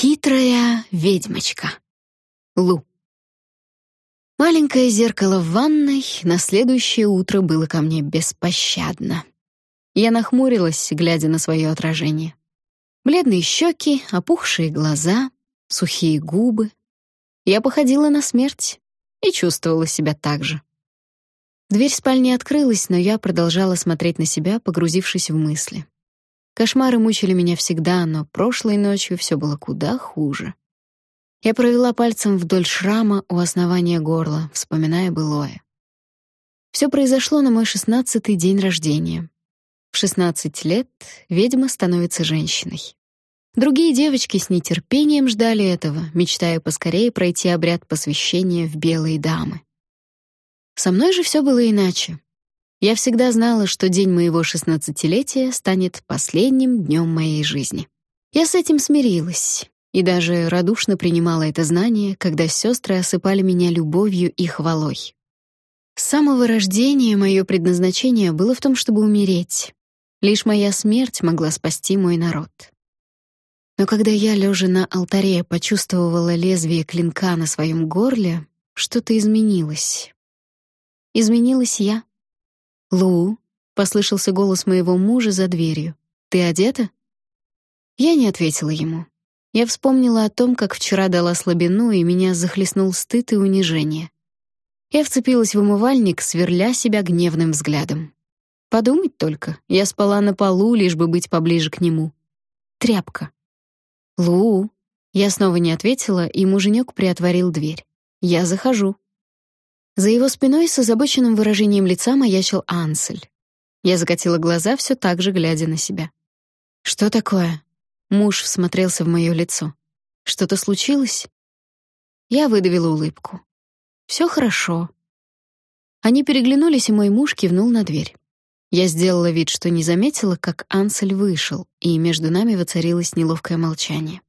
Хитрая ведьмочка. Лу. Маленькое зеркало в ванной на следующее утро было ко мне беспощадно. Я нахмурилась, глядя на свое отражение. Бледные щеки, опухшие глаза, сухие губы. Я походила на смерть и чувствовала себя так же. Дверь спальни открылась, но я продолжала смотреть на себя, погрузившись в мысли. Кошмары мучили меня всегда, но прошлой ночью все было куда хуже. Я провела пальцем вдоль шрама у основания горла, вспоминая былое. Все произошло на мой шестнадцатый день рождения. В 16 лет ведьма становится женщиной. Другие девочки с нетерпением ждали этого, мечтая поскорее пройти обряд посвящения в белые дамы. Со мной же все было иначе. Я всегда знала, что день моего шестнадцатилетия станет последним днем моей жизни. Я с этим смирилась и даже радушно принимала это знание, когда сестры осыпали меня любовью и хвалой. С самого рождения мое предназначение было в том, чтобы умереть. Лишь моя смерть могла спасти мой народ. Но когда я, лежа на алтаре, почувствовала лезвие клинка на своем горле, что-то изменилось. Изменилась я. «Лу», — послышался голос моего мужа за дверью, — «ты одета?» Я не ответила ему. Я вспомнила о том, как вчера дала слабину, и меня захлестнул стыд и унижение. Я вцепилась в умывальник, сверля себя гневным взглядом. Подумать только, я спала на полу, лишь бы быть поближе к нему. Тряпка. «Лу!» Я снова не ответила, и муженек приотворил дверь. «Я захожу». За его спиной с озабоченным выражением лица маячил Ансель. Я закатила глаза, все так же глядя на себя. «Что такое?» Муж всмотрелся в мое лицо. «Что-то случилось?» Я выдавила улыбку. «Все хорошо». Они переглянулись, и мой муж кивнул на дверь. Я сделала вид, что не заметила, как Ансель вышел, и между нами воцарилось неловкое молчание.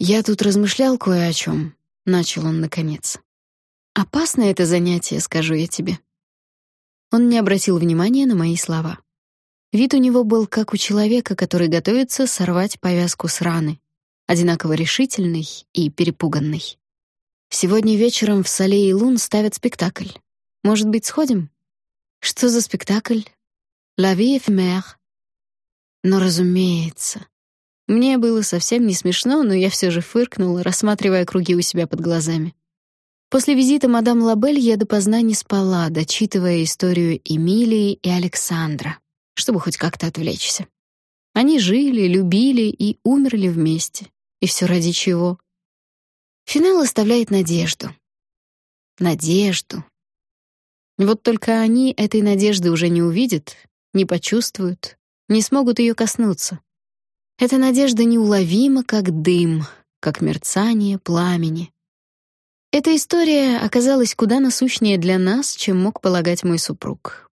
«Я тут размышлял кое о чем», — начал он наконец. «Опасно это занятие, скажу я тебе». Он не обратил внимания на мои слова. Вид у него был как у человека, который готовится сорвать повязку с раны, одинаково решительный и перепуганный. «Сегодня вечером в Сале и Лун ставят спектакль. Может быть, сходим?» «Что за спектакль?» La vie éphémère. Но, разумеется. Мне было совсем не смешно, но я все же фыркнула, рассматривая круги у себя под глазами. После визита мадам Лабель я допоздна не спала, дочитывая историю Эмилии и Александра, чтобы хоть как-то отвлечься. Они жили, любили и умерли вместе. И все ради чего? Финал оставляет надежду. Надежду. Вот только они этой надежды уже не увидят, не почувствуют, не смогут ее коснуться. Эта надежда неуловима, как дым, как мерцание пламени. Эта история оказалась куда насущнее для нас, чем мог полагать мой супруг.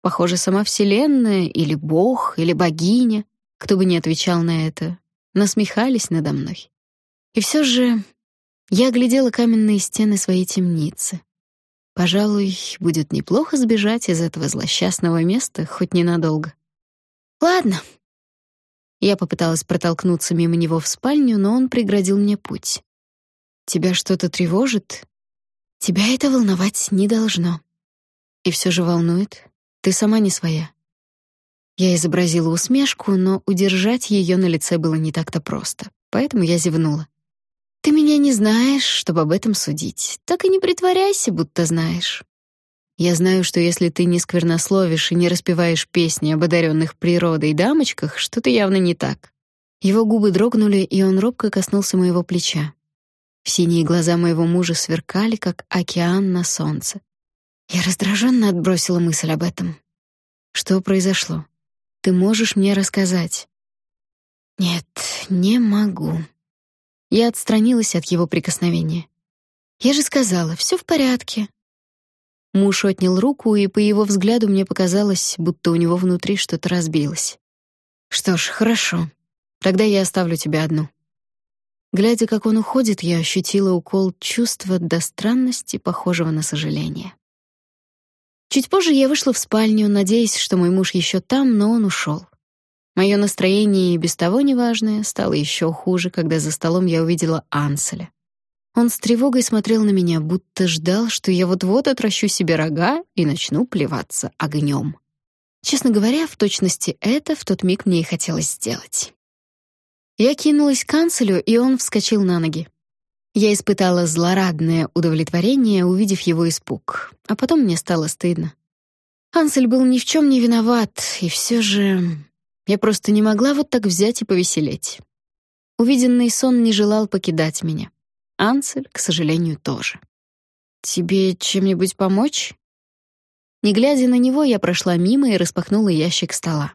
Похоже, сама Вселенная или Бог, или богиня, кто бы ни отвечал на это, насмехались надо мной. И все же я глядела каменные стены своей темницы. Пожалуй, будет неплохо сбежать из этого злосчастного места хоть ненадолго. Ладно. Я попыталась протолкнуться мимо него в спальню, но он преградил мне путь. Тебя что-то тревожит? Тебя это волновать не должно. И все же волнует. Ты сама не своя. Я изобразила усмешку, но удержать ее на лице было не так-то просто, поэтому я зевнула. Ты меня не знаешь, чтобы об этом судить. Так и не притворяйся, будто знаешь. Я знаю, что если ты не сквернословишь и не распеваешь песни об одаренных природой дамочках, что-то явно не так. Его губы дрогнули, и он робко коснулся моего плеча. Синие глаза моего мужа сверкали, как океан на солнце. Я раздраженно отбросила мысль об этом. Что произошло? Ты можешь мне рассказать? Нет, не могу. Я отстранилась от его прикосновения. Я же сказала, все в порядке. Муж отнял руку, и по его взгляду мне показалось, будто у него внутри что-то разбилось. Что ж, хорошо. Тогда я оставлю тебя одну. Глядя, как он уходит, я ощутила укол чувства до странности, похожего на сожаление. Чуть позже я вышла в спальню, надеясь, что мой муж еще там, но он ушел. Мое настроение и без того неважное стало еще хуже, когда за столом я увидела Анселя. Он с тревогой смотрел на меня, будто ждал, что я вот-вот отращу себе рога и начну плеваться огнем. Честно говоря, в точности это в тот миг мне и хотелось сделать. Я кинулась к канцелю, и он вскочил на ноги. Я испытала злорадное удовлетворение, увидев его испуг, а потом мне стало стыдно. Ансель был ни в чем не виноват, и все же я просто не могла вот так взять и повеселеть. Увиденный сон не желал покидать меня. Ансель, к сожалению, тоже. «Тебе чем-нибудь помочь?» Не глядя на него, я прошла мимо и распахнула ящик стола.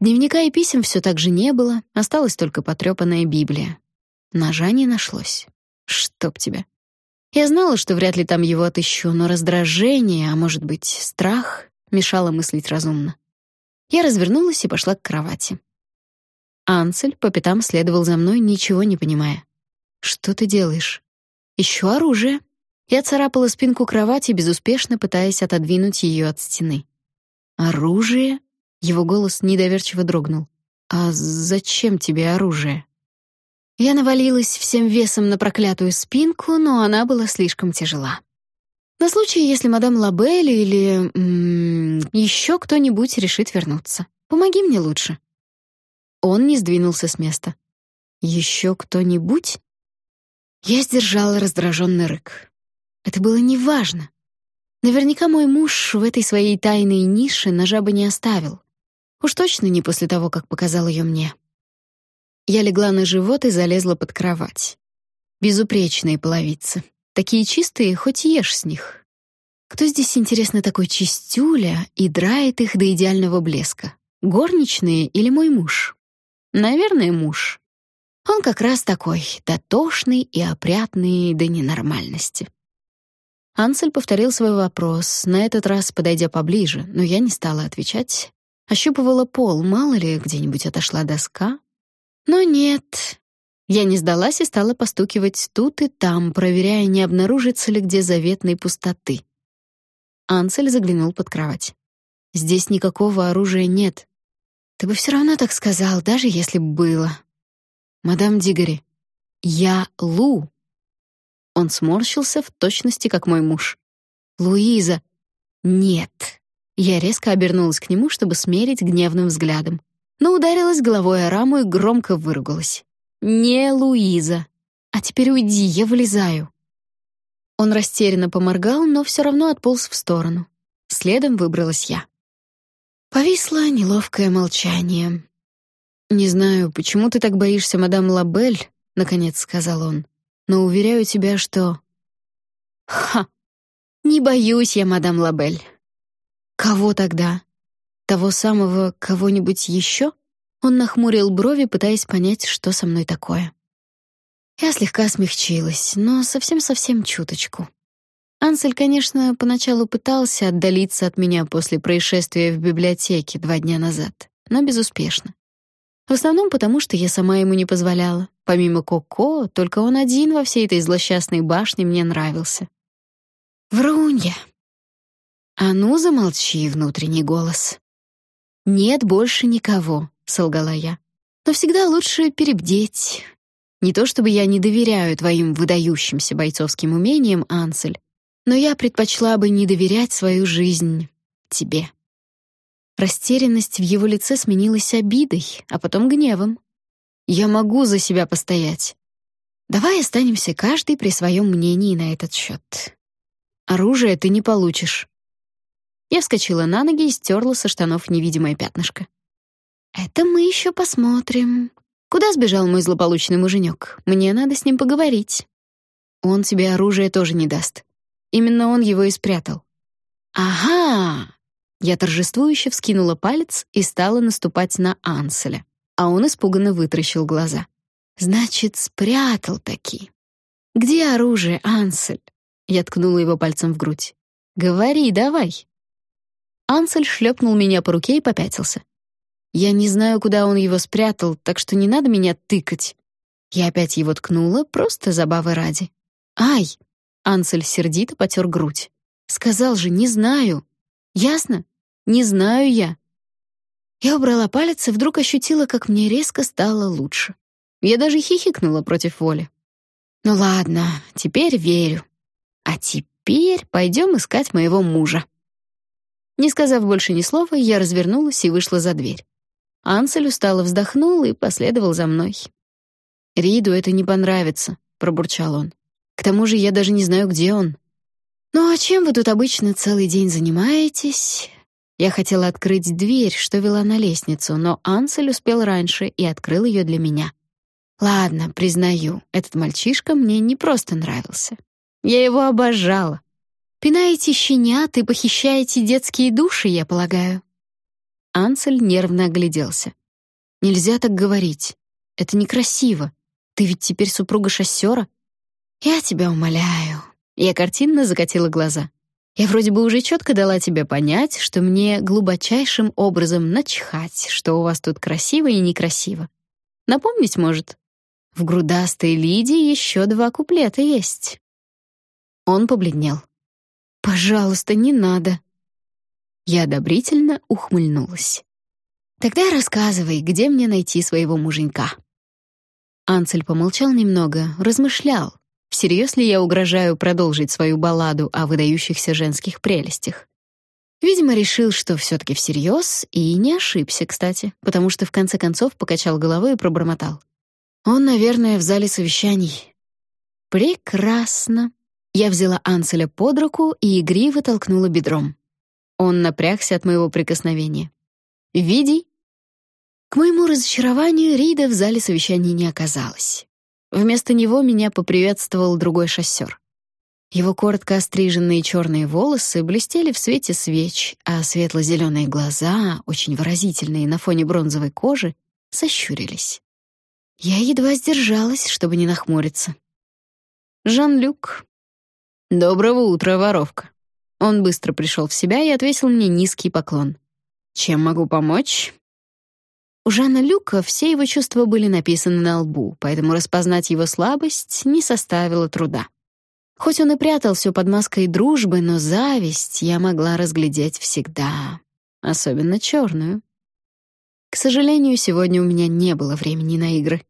Дневника и писем все так же не было, осталась только потрепанная Библия. Ножа не нашлось. Чтоб тебя. Я знала, что вряд ли там его отыщу, но раздражение, а может быть, страх, мешало мыслить разумно. Я развернулась и пошла к кровати. Ансель по пятам следовал за мной, ничего не понимая. «Что ты делаешь?» «Ищу оружие». Я царапала спинку кровати, безуспешно пытаясь отодвинуть ее от стены. «Оружие?» Его голос недоверчиво дрогнул. «А зачем тебе оружие?» Я навалилась всем весом на проклятую спинку, но она была слишком тяжела. На случай, если мадам Лабель или еще кто-нибудь решит вернуться. Помоги мне лучше. Он не сдвинулся с места. Еще кто-нибудь? Я сдержала раздраженный рык. Это было неважно. Наверняка мой муж в этой своей тайной нише ножа бы не оставил. Уж точно не после того, как показал ее мне. Я легла на живот и залезла под кровать. Безупречные половицы. Такие чистые, хоть ешь с них. Кто здесь, интересно, такой чистюля и драет их до идеального блеска? Горничные или мой муж? Наверное, муж. Он как раз такой, дотошный и опрятный до ненормальности. Ансель повторил свой вопрос, на этот раз подойдя поближе, но я не стала отвечать. Ощупывала пол, мало ли где-нибудь отошла доска. Но нет, я не сдалась и стала постукивать тут и там, проверяя, не обнаружится ли где заветной пустоты. Ансель заглянул под кровать. Здесь никакого оружия нет. Ты бы все равно так сказал, даже если бы было. Мадам Дигори, я Лу. Он сморщился в точности, как мой муж. Луиза. Нет. Я резко обернулась к нему, чтобы смерить гневным взглядом, но ударилась головой о раму и громко выругалась. Не Луиза. А теперь уйди, я вылезаю. Он растерянно поморгал, но все равно отполз в сторону. Следом выбралась я. Повисло неловкое молчание. «Не знаю, почему ты так боишься мадам Лабель», — наконец сказал он. «Но уверяю тебя, что...» «Ха! Не боюсь я мадам Лабель». «Кого тогда? Того самого кого-нибудь еще?» Он нахмурил брови, пытаясь понять, что со мной такое. Я слегка смягчилась, но совсем-совсем чуточку. Ансель, конечно, поначалу пытался отдалиться от меня после происшествия в библиотеке два дня назад, но безуспешно. В основном потому, что я сама ему не позволяла. Помимо Коко, только он один во всей этой злосчастной башне мне нравился. Врунья. А ну, замолчи, внутренний голос. Нет больше никого, — солгала я. «Но всегда лучше перебдеть. Не то чтобы я не доверяю твоим выдающимся бойцовским умениям, Ансель, но я предпочла бы не доверять свою жизнь тебе». Растерянность в его лице сменилась обидой, а потом гневом. «Я могу за себя постоять. Давай останемся каждый при своем мнении на этот счет. Оружие ты не получишь». Я вскочила на ноги и стерла со штанов невидимое пятнышко. «Это мы еще посмотрим. Куда сбежал мой злополучный муженек? Мне надо с ним поговорить». «Он тебе оружие тоже не даст. Именно он его и спрятал». «Ага!» Я торжествующе вскинула палец и стала наступать на Анселя, а он испуганно вытращил глаза. «Значит, спрятал таки. Где оружие, Ансель?» Я ткнула его пальцем в грудь. «Говори, давай». Ансель шлепнул меня по руке и попятился. Я не знаю, куда он его спрятал, так что не надо меня тыкать. Я опять его ткнула, просто забавы ради. Ай! Ансель сердито потер грудь. Сказал же, не знаю. Ясно? Не знаю я. Я убрала палец и вдруг ощутила, как мне резко стало лучше. Я даже хихикнула против воли. Ну ладно, теперь верю. А теперь пойдем искать моего мужа. Не сказав больше ни слова, я развернулась и вышла за дверь. Ансель устало вздохнул и последовал за мной. «Риду это не понравится», — пробурчал он. «К тому же я даже не знаю, где он». «Ну а чем вы тут обычно целый день занимаетесь?» Я хотела открыть дверь, что вела на лестницу, но Ансель успел раньше и открыл ее для меня. Ладно, признаю, этот мальчишка мне не просто нравился. Я его обожала. Пинаете щенят и похищаете детские души, я полагаю. Ансель нервно огляделся. Нельзя так говорить. Это некрасиво. Ты ведь теперь супруга шоссера. Я тебя умоляю. Я картинно закатила глаза. Я вроде бы уже четко дала тебе понять, что мне глубочайшим образом начхать, что у вас тут красиво и некрасиво. Напомнить может? В грудастой Лидии еще два куплета есть. Он побледнел. Пожалуйста, не надо. Я одобрительно ухмыльнулась. Тогда рассказывай, где мне найти своего муженька. Анцель помолчал немного, размышлял, всерьез ли я угрожаю продолжить свою балладу о выдающихся женских прелестях. Видимо, решил, что все таки всерьез, и не ошибся, кстати, потому что в конце концов покачал головой и пробормотал: "Он, наверное, в зале совещаний". Прекрасно. Я взяла Анселя под руку и игриво толкнула бедром. Он напрягся от моего прикосновения. «Види?» К моему разочарованию Рида в зале совещаний не оказалось. Вместо него меня поприветствовал другой шоссер. Его коротко остриженные черные волосы блестели в свете свеч, а светло-зеленые глаза, очень выразительные на фоне бронзовой кожи, сощурились. Я едва сдержалась, чтобы не нахмуриться. Жан-Люк, «Доброго утра, воровка». Он быстро пришел в себя и отвесил мне низкий поклон. «Чем могу помочь?» У Жана Люка все его чувства были написаны на лбу, поэтому распознать его слабость не составило труда. Хоть он и прятал все под маской дружбы, но зависть я могла разглядеть всегда, особенно черную. К сожалению, сегодня у меня не было времени на игры.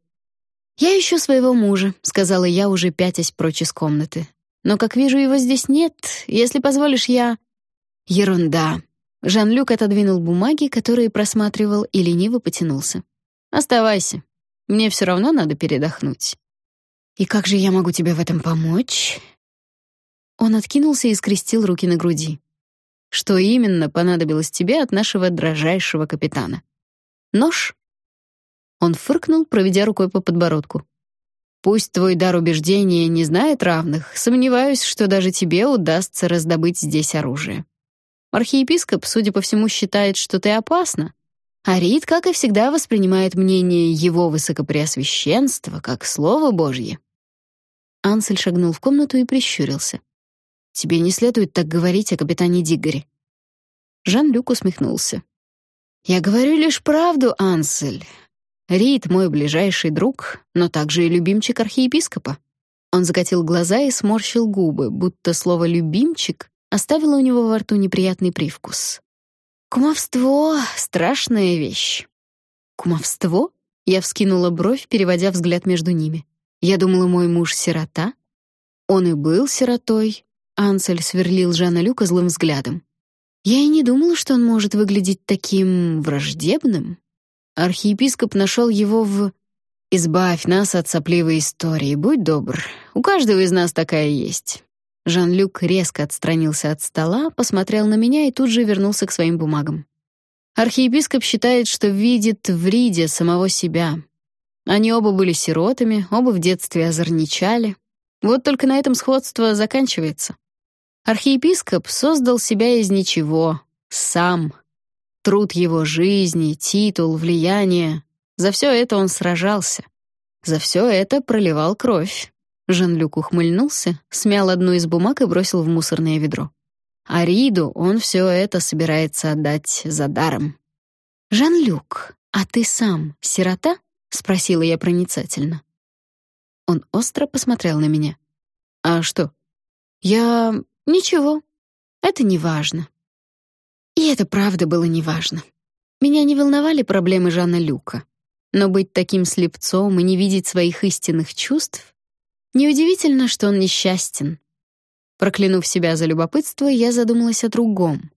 «Я ищу своего мужа», — сказала я, уже пятясь прочь из комнаты. Но, как вижу, его здесь нет. Если позволишь, я...» «Ерунда». Жан-Люк отодвинул бумаги, которые просматривал, и лениво потянулся. «Оставайся. Мне все равно надо передохнуть». «И как же я могу тебе в этом помочь?» Он откинулся и скрестил руки на груди. «Что именно понадобилось тебе от нашего дрожайшего капитана? Нож?» Он фыркнул, проведя рукой по подбородку. Пусть твой дар убеждения не знает равных, сомневаюсь, что даже тебе удастся раздобыть здесь оружие. Архиепископ, судя по всему, считает, что ты опасна, а Рид, как и всегда, воспринимает мнение его высокопреосвященства как слово Божье. Ансель шагнул в комнату и прищурился. «Тебе не следует так говорить о капитане Диггере». Жан-Люк усмехнулся. «Я говорю лишь правду, Ансель. Рид мой ближайший друг, но также и любимчик архиепископа. Он закатил глаза и сморщил губы, будто слово «любимчик» оставило у него во рту неприятный привкус. «Кумовство — страшная вещь». «Кумовство?» — я вскинула бровь, переводя взгляд между ними. «Я думала, мой муж — сирота». Он и был сиротой. Ансель сверлил Жана Люка злым взглядом. Я и не думала, что он может выглядеть таким враждебным. Архиепископ нашел его в... «Избавь нас от сопливой истории, будь добр. У каждого из нас такая есть». Жан-Люк резко отстранился от стола, посмотрел на меня и тут же вернулся к своим бумагам. Архиепископ считает, что видит в Риде самого себя. Они оба были сиротами, оба в детстве озорничали. Вот только на этом сходство заканчивается. Архиепископ создал себя из ничего, сам, Труд его жизни, титул, влияние — за все это он сражался. За все это проливал кровь. Жан-Люк ухмыльнулся, смял одну из бумаг и бросил в мусорное ведро. А Риду он все это собирается отдать за даром. «Жан-Люк, а ты сам сирота?» — спросила я проницательно. Он остро посмотрел на меня. «А что?» «Я... ничего. Это не важно. И это правда было неважно. Меня не волновали проблемы Жана Люка. Но быть таким слепцом и не видеть своих истинных чувств неудивительно, что он несчастен. Проклянув себя за любопытство, я задумалась о другом.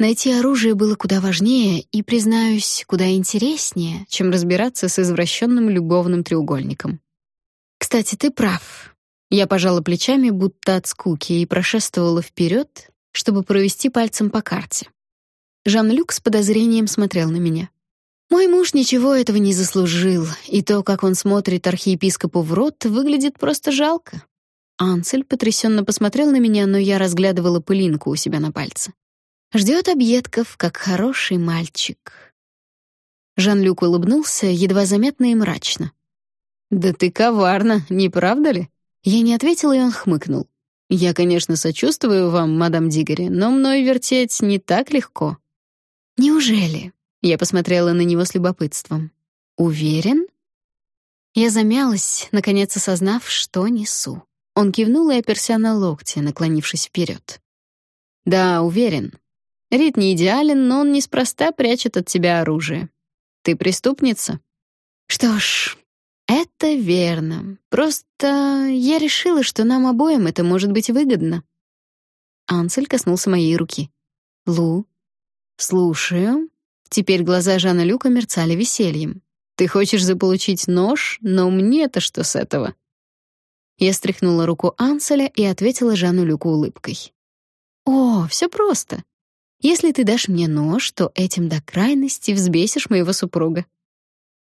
Найти оружие было куда важнее и, признаюсь, куда интереснее, чем разбираться с извращенным любовным треугольником. Кстати, ты прав. Я пожала плечами, будто от скуки, и прошествовала вперед, чтобы провести пальцем по карте. Жан-Люк с подозрением смотрел на меня. Мой муж ничего этого не заслужил, и то, как он смотрит архиепископу в рот, выглядит просто жалко. Ансель потрясенно посмотрел на меня, но я разглядывала пылинку у себя на пальце. Ждет объедков, как хороший мальчик. Жан-Люк улыбнулся, едва заметно и мрачно. «Да ты коварна, не правда ли?» Я не ответила, и он хмыкнул. «Я, конечно, сочувствую вам, мадам Дигори, но мной вертеть не так легко». «Неужели?» Я посмотрела на него с любопытством. «Уверен?» Я замялась, наконец осознав, что несу. Он кивнул и оперся на локти, наклонившись вперед. «Да, уверен. Рит не идеален, но он неспроста прячет от тебя оружие. Ты преступница. Что ж, это верно. Просто я решила, что нам обоим это может быть выгодно. Ансель коснулся моей руки. Лу, слушаю. Теперь глаза Жана Люка мерцали весельем. Ты хочешь заполучить нож, но мне-то что с этого? Я стряхнула руку Анселя и ответила Жану Люку улыбкой. О, все просто. Если ты дашь мне нож, то этим до крайности взбесишь моего супруга».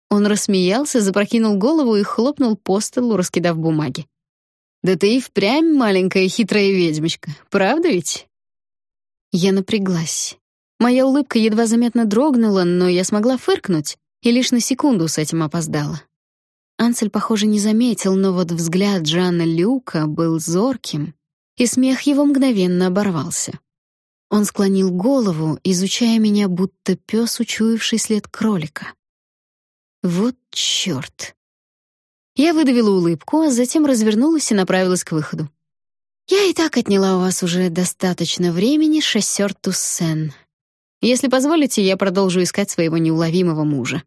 Он рассмеялся, запрокинул голову и хлопнул по столу, раскидав бумаги. «Да ты и впрямь маленькая хитрая ведьмочка, правда ведь?» Я напряглась. Моя улыбка едва заметно дрогнула, но я смогла фыркнуть и лишь на секунду с этим опоздала. Ансель, похоже, не заметил, но вот взгляд Жанна Люка был зорким, и смех его мгновенно оборвался. Он склонил голову, изучая меня, будто пес, учуявший след кролика. Вот чёрт. Я выдавила улыбку, а затем развернулась и направилась к выходу. Я и так отняла у вас уже достаточно времени, шоссёр Туссен. Если позволите, я продолжу искать своего неуловимого мужа.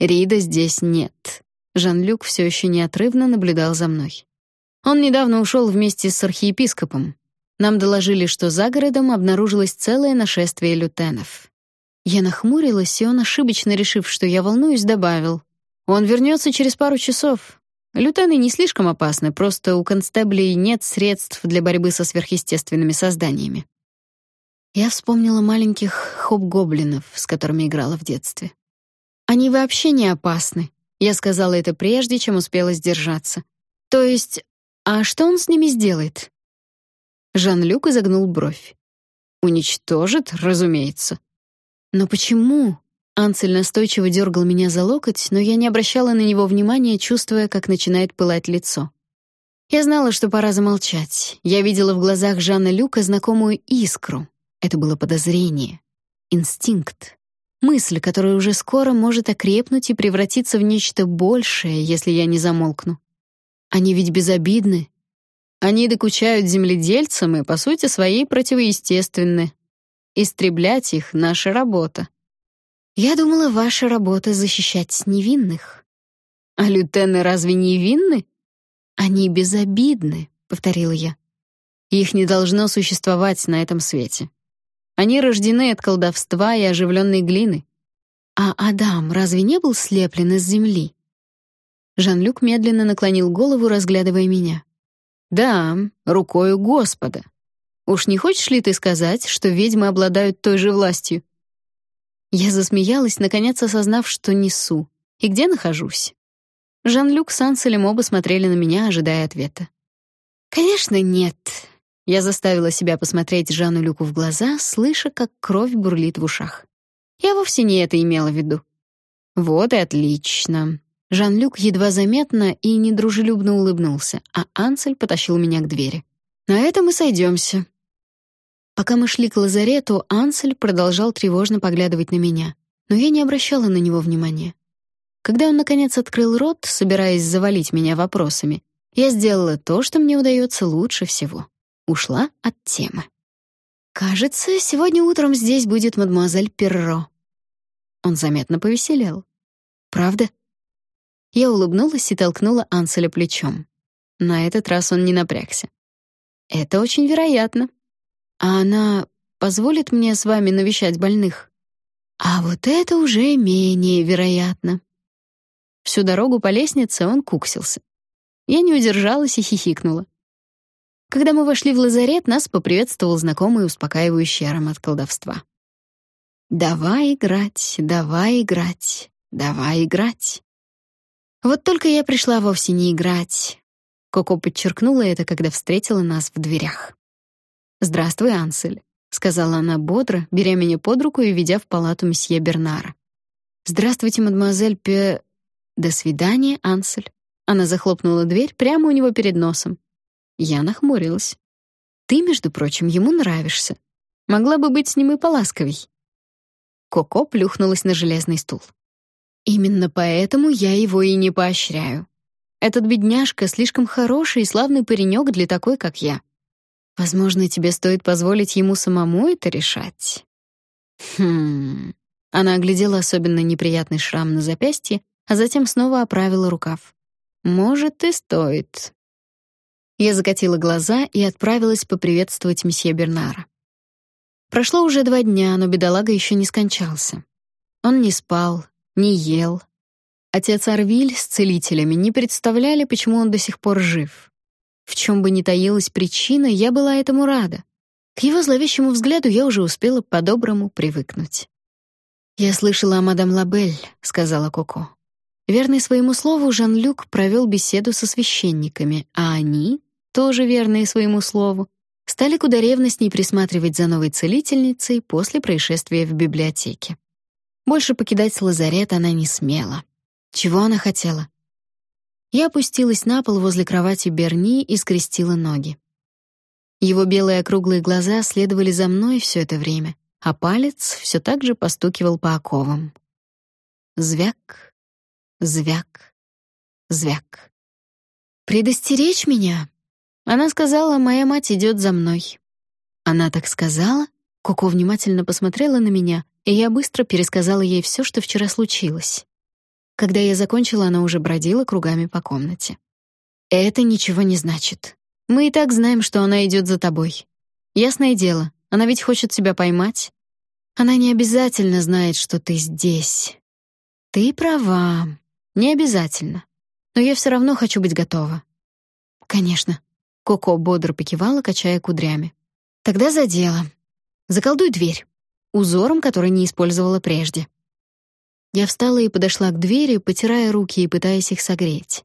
Рида здесь нет. Жан-Люк все еще неотрывно наблюдал за мной. Он недавно ушел вместе с архиепископом. Нам доложили, что за городом обнаружилось целое нашествие лютенов. Я нахмурилась, и он, ошибочно решив, что я волнуюсь, добавил. «Он вернется через пару часов. Лютены не слишком опасны, просто у констеблей нет средств для борьбы со сверхъестественными созданиями». Я вспомнила маленьких хоп-гоблинов, с которыми играла в детстве. «Они вообще не опасны», — я сказала это прежде, чем успела сдержаться. «То есть, а что он с ними сделает?» Жан-Люк изогнул бровь. «Уничтожит, разумеется». «Но почему?» Анцель настойчиво дергал меня за локоть, но я не обращала на него внимания, чувствуя, как начинает пылать лицо. Я знала, что пора замолчать. Я видела в глазах Жана Люка знакомую искру. Это было подозрение, инстинкт, мысль, которая уже скоро может окрепнуть и превратиться в нечто большее, если я не замолкну. Они ведь безобидны, они докучают земледельцам и, по сути, своей противоестественны. Истреблять их — наша работа. Я думала, ваша работа — защищать невинных. А лютены разве невинны? Они безобидны, — повторила я. Их не должно существовать на этом свете. Они рождены от колдовства и оживленной глины. А Адам разве не был слеплен из земли? Жан-Люк медленно наклонил голову, разглядывая меня. Да, рукою Господа. Уж не хочешь ли ты сказать, что ведьмы обладают той же властью? Я засмеялась, наконец осознав, что несу и где нахожусь. Жан-Люк с Анселем оба смотрели на меня, ожидая ответа. Конечно, нет. Я заставила себя посмотреть Жану Люку в глаза, слыша, как кровь бурлит в ушах. Я вовсе не это имела в виду. Вот и отлично. Жан-Люк едва заметно и недружелюбно улыбнулся, а Ансель потащил меня к двери. «На этом мы сойдемся». Пока мы шли к лазарету, Ансель продолжал тревожно поглядывать на меня, но я не обращала на него внимания. Когда он, наконец, открыл рот, собираясь завалить меня вопросами, я сделала то, что мне удается лучше всего. Ушла от темы. «Кажется, сегодня утром здесь будет мадемуазель Перро», Он заметно повеселел. «Правда?» Я улыбнулась и толкнула Анселя плечом. На этот раз он не напрягся. «Это очень вероятно. А она позволит мне с вами навещать больных?» «А вот это уже менее вероятно». Всю дорогу по лестнице он куксился. Я не удержалась и хихикнула. Когда мы вошли в лазарет, нас поприветствовал знакомый успокаивающий аромат колдовства. «Давай играть, давай играть, давай играть». Вот только я пришла вовсе не играть. Коко подчеркнула это, когда встретила нас в дверях. «Здравствуй, Ансель», — сказала она бодро, беря меня под руку и ведя в палату месье Бернара. «Здравствуйте, мадемуазель Пе...» «До свидания, Ансель». Она захлопнула дверь прямо у него перед носом. Я нахмурилась. «Ты, между прочим, ему нравишься. Могла бы быть с ним и поласковей». Коко плюхнулась на железный стул. Именно поэтому я его и не поощряю. Этот бедняжка слишком хороший и славный паренек для такой, как я. Возможно, тебе стоит позволить ему самому это решать. Хм. Она оглядела особенно неприятный шрам на запястье, а затем снова оправила рукав. Может, и стоит. Я закатила глаза и отправилась поприветствовать месье Бернара. Прошло уже два дня, но бедолага еще не скончался. Он не спал, не ел. Отец Арвиль с целителями не представляли, почему он до сих пор жив. В чем бы ни таилась причина, я была этому рада. К его зловещему взгляду я уже успела по-доброму привыкнуть. «Я слышала о мадам Лабель», — сказала Коко. Верный своему слову, Жан-Люк провел беседу со священниками, а они, тоже верные своему слову, стали куда ревностней присматривать за новой целительницей после происшествия в библиотеке. Больше покидать лазарет она не смела. Чего она хотела? Я опустилась на пол возле кровати Берни и скрестила ноги. Его белые округлые глаза следовали за мной все это время, а палец все так же постукивал по оковам. Звяк, звяк, звяк. «Предостеречь меня?» Она сказала, моя мать идет за мной. Она так сказала? Коко внимательно посмотрела на меня, и я быстро пересказала ей все, что вчера случилось. Когда я закончила, она уже бродила кругами по комнате. Это ничего не значит. Мы и так знаем, что она идет за тобой. Ясное дело, она ведь хочет тебя поймать. Она не обязательно знает, что ты здесь. Ты права. Не обязательно. Но я все равно хочу быть готова. Конечно. Коко бодро покивала, качая кудрями. Тогда за дело. Заколдуй дверь узором, который не использовала прежде. Я встала и подошла к двери, потирая руки и пытаясь их согреть.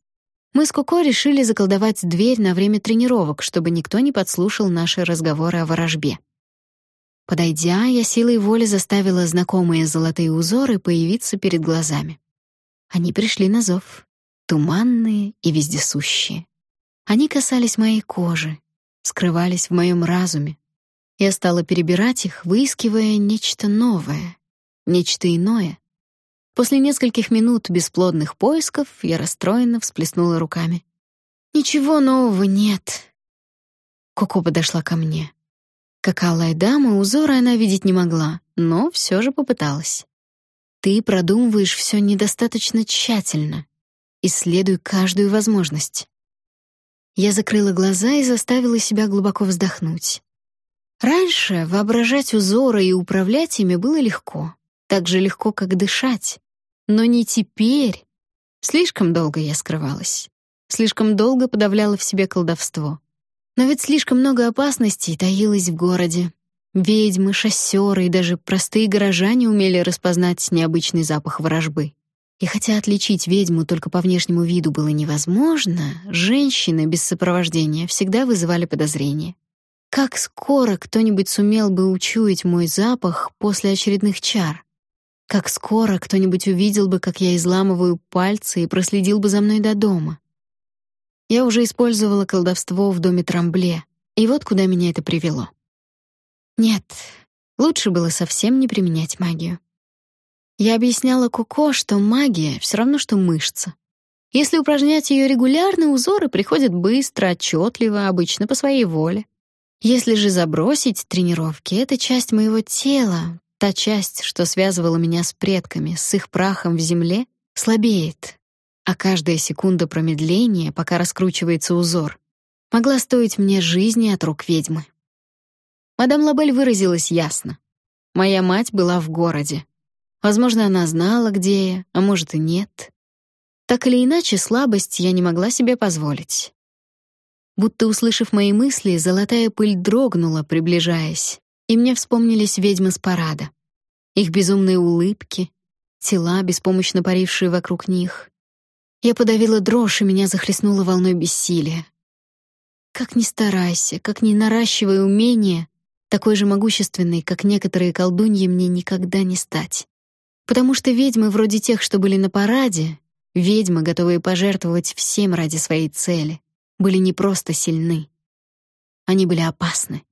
Мы с Коко решили заколдовать дверь на время тренировок, чтобы никто не подслушал наши разговоры о ворожбе. Подойдя, я силой воли заставила знакомые золотые узоры появиться перед глазами. Они пришли на зов, туманные и вездесущие. Они касались моей кожи, скрывались в моем разуме. Я стала перебирать их, выискивая нечто новое, нечто иное. После нескольких минут бесплодных поисков я расстроенно всплеснула руками. «Ничего нового нет». Коко подошла ко мне. Как алая дама, узоры она видеть не могла, но все же попыталась. «Ты продумываешь все недостаточно тщательно. Исследуй каждую возможность. Я закрыла глаза и заставила себя глубоко вздохнуть. Раньше воображать узоры и управлять ими было легко, так же легко, как дышать. Но не теперь. Слишком долго я скрывалась. Слишком долго подавляла в себе колдовство. Но ведь слишком много опасностей таилось в городе. Ведьмы, шоссеры и даже простые горожане умели распознать необычный запах ворожбы. И хотя отличить ведьму только по внешнему виду было невозможно, женщины без сопровождения всегда вызывали подозрения. Как скоро кто-нибудь сумел бы учуять мой запах после очередных чар? Как скоро кто-нибудь увидел бы, как я изламываю пальцы и проследил бы за мной до дома? Я уже использовала колдовство в доме Трамбле, и вот куда меня это привело. Нет, лучше было совсем не применять магию. Я объясняла Коко, что магия все равно что мышца. Если упражнять ее регулярно, узоры приходят быстро, отчетливо, обычно по своей воле. Если же забросить тренировки, эта часть моего тела, та часть, что связывала меня с предками, с их прахом в земле, слабеет, а каждая секунда промедления, пока раскручивается узор, могла стоить мне жизни от рук ведьмы. Мадам Лабель выразилась ясно. Моя мать была в городе. Возможно, она знала, где я, а может и нет. Так или иначе, слабость я не могла себе позволить. Будто услышав мои мысли, золотая пыль дрогнула, приближаясь, и мне вспомнились ведьмы с парада. Их безумные улыбки, тела, беспомощно парившие вокруг них. Я подавила дрожь, и меня захлестнула волной бессилия. Как ни старайся, как ни наращивай умения, такой же могущественной, как некоторые колдуньи, мне никогда не стать. Потому что ведьмы вроде тех, что были на параде, ведьмы, готовые пожертвовать всем ради своей цели, были не просто сильны. Они были опасны.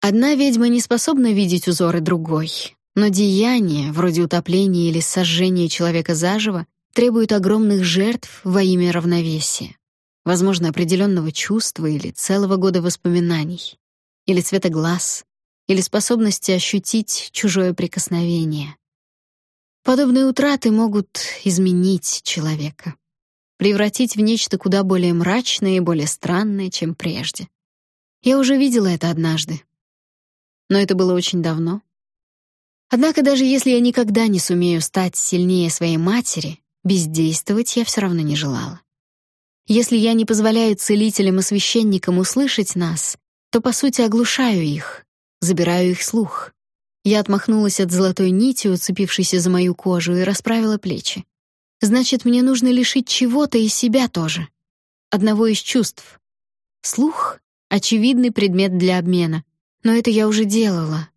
Одна ведьма не способна видеть узоры другой, но деяния, вроде утопления или сожжения человека заживо, требуют огромных жертв во имя равновесия, возможно, определенного чувства или целого года воспоминаний или цвета глаз, или способности ощутить чужое прикосновение. Подобные утраты могут изменить человека, превратить в нечто куда более мрачное и более странное, чем прежде. Я уже видела это однажды. Но это было очень давно. Однако даже если я никогда не сумею стать сильнее своей матери, бездействовать я все равно не желала. Если я не позволяю целителям и священникам услышать нас, то, по сути, оглушаю их, забираю их слух. Я отмахнулась от золотой нити, уцепившейся за мою кожу, и расправила плечи. Значит, мне нужно лишить чего-то и себя тоже. Одного из чувств. Слух — очевидный предмет для обмена, но это я уже делала.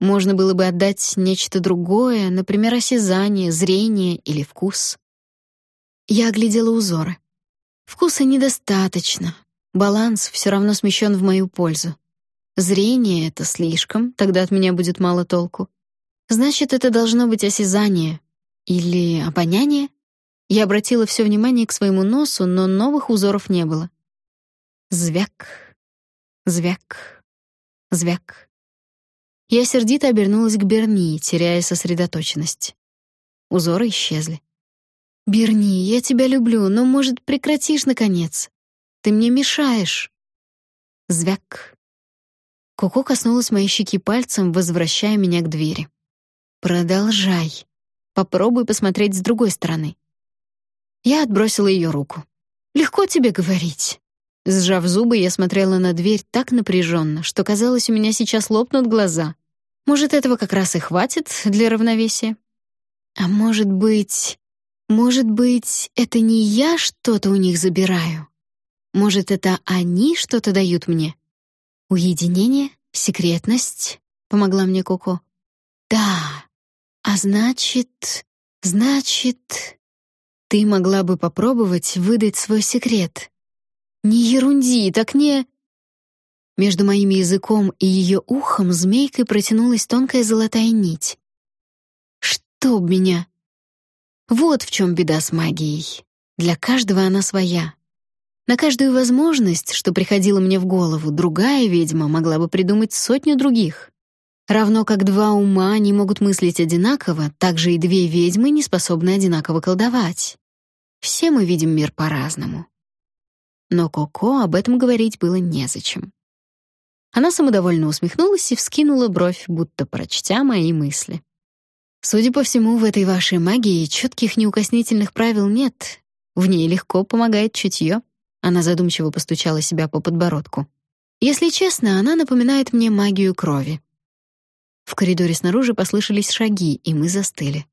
Можно было бы отдать нечто другое, например, осязание, зрение или вкус. Я оглядела узоры. Вкуса недостаточно, Баланс все равно смещен в мою пользу. Зрение — это слишком, тогда от меня будет мало толку. Значит, это должно быть осязание. Или обоняние? Я обратила все внимание к своему носу, но новых узоров не было. Звяк, звяк, звяк. Я сердито обернулась к Берни, теряя сосредоточенность. Узоры исчезли. «Берни, я тебя люблю, но, может, прекратишь, наконец?» Ты мне мешаешь. Звяк. Коко коснулась моей щеки пальцем, возвращая меня к двери. Продолжай. Попробуй посмотреть с другой стороны. Я отбросила ее руку. Легко тебе говорить. Сжав зубы, я смотрела на дверь так напряженно, что казалось, у меня сейчас лопнут глаза. Может, этого как раз и хватит для равновесия? А может быть, может быть, это не я что-то у них забираю? Может, это они что-то дают мне? Уединение, секретность, помогла мне Коко. Да. А значит, значит, ты могла бы попробовать выдать свой секрет. Не ерунди, так не Между моим языком и ее ухом змейкой протянулась тонкая золотая нить. Чтоб меня. Вот в чем беда с магией. Для каждого она своя. На каждую возможность, что приходила мне в голову, другая ведьма могла бы придумать сотню других. Равно как два ума не могут мыслить одинаково, так же и две ведьмы не способны одинаково колдовать. Все мы видим мир по-разному. Но Коко об этом говорить было незачем. Она самодовольно усмехнулась и вскинула бровь, будто прочтя мои мысли. Судя по всему, в этой вашей магии четких неукоснительных правил нет. В ней легко помогает чутье. Она задумчиво постучала себя по подбородку. Если честно, она напоминает мне магию крови. В коридоре снаружи послышались шаги, и мы застыли.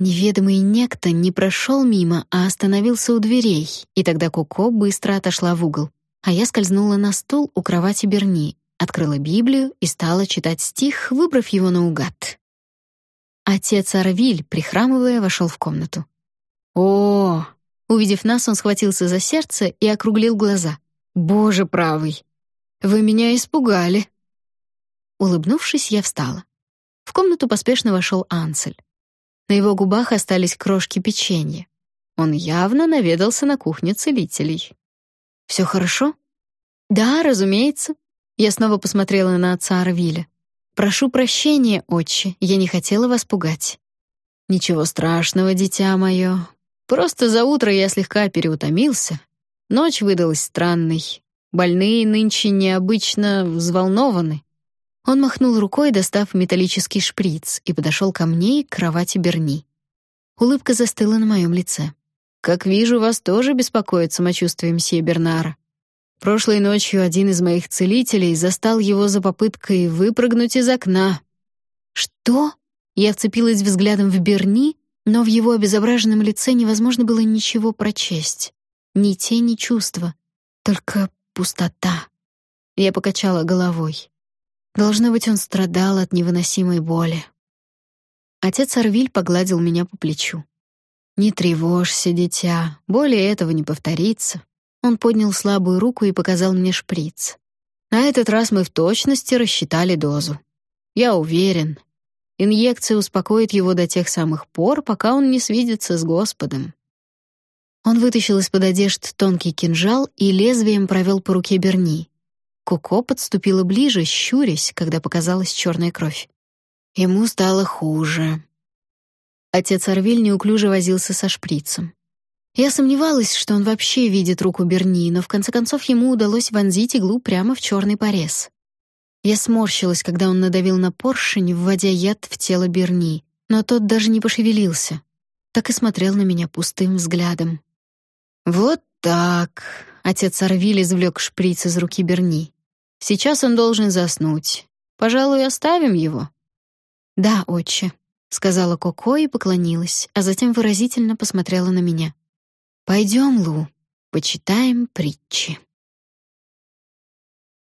Неведомый некто не прошел мимо, а остановился у дверей, и тогда Коко быстро отошла в угол, а я скользнула на стул у кровати Берни, открыла Библию и стала читать стих, выбрав его наугад. Отец Арвиль, прихрамывая, вошел в комнату. «О, Увидев нас, он схватился за сердце и округлил глаза. «Боже правый! Вы меня испугали!» Улыбнувшись, я встала. В комнату поспешно вошел Ансель. На его губах остались крошки печенья. Он явно наведался на кухню целителей. «Все хорошо?» «Да, разумеется». Я снова посмотрела на отца Арвиля. Прошу прощения, отче, я не хотела вас пугать. Ничего страшного, дитя мое. Просто за утро я слегка переутомился. Ночь выдалась странной. Больные нынче необычно взволнованы. Он махнул рукой, достав металлический шприц, и подошел ко мне к кровати Берни. Улыбка застыла на моем лице. «Как вижу, вас тоже беспокоит самочувствие мсье Бернара. Прошлой ночью один из моих целителей застал его за попыткой выпрыгнуть из окна. Что? Я вцепилась взглядом в Берни, но в его обезображенном лице невозможно было ничего прочесть. Ни тени чувства, только пустота. Я покачала головой. Должно быть, он страдал от невыносимой боли. Отец Арвиль погладил меня по плечу. «Не тревожься, дитя, более этого не повторится. Он поднял слабую руку и показал мне шприц. На этот раз мы в точности рассчитали дозу. Я уверен, инъекция успокоит его до тех самых пор, пока он не свидится с Господом. Он вытащил из-под одежд тонкий кинжал и лезвием провел по руке Берни. Коко подступила ближе, щурясь, когда показалась черная кровь. Ему стало хуже. Отец Арвиль неуклюже возился со шприцем. Я сомневалась, что он вообще видит руку Берни, но в конце концов ему удалось вонзить иглу прямо в черный порез. Я сморщилась, когда он надавил на поршень, вводя яд в тело Берни, но тот даже не пошевелился. Так и смотрел на меня пустым взглядом. «Вот так», — отец Арвиль извлек шприц из руки Берни. «Сейчас он должен заснуть. Пожалуй, оставим его». «Да, отче», — сказала Коко и поклонилась, а затем выразительно посмотрела на меня. Пойдем, Лу, почитаем притчи.